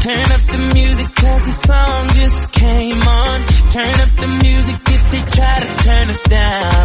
Turn up the music cause the song just came on. Turn up the music if they try to turn us down.